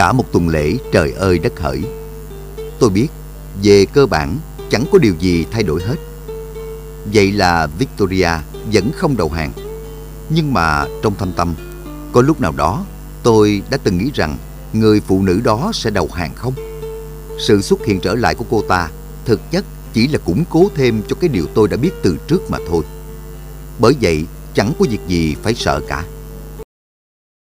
Cả một tuần lễ trời ơi đất hỡi. Tôi biết, về cơ bản chẳng có điều gì thay đổi hết. Vậy là Victoria vẫn không đầu hàng. Nhưng mà trong thâm tâm, có lúc nào đó tôi đã từng nghĩ rằng người phụ nữ đó sẽ đầu hàng không? Sự xuất hiện trở lại của cô ta thực chất chỉ là củng cố thêm cho cái điều tôi đã biết từ trước mà thôi. Bởi vậy, chẳng có việc gì phải sợ cả.